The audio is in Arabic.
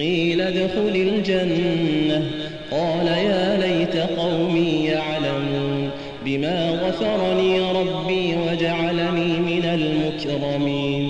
قيل ادخل الجنة. قال يا ليت قومي يعلمون بما غفر لي ربي وجعلني من المكرمين.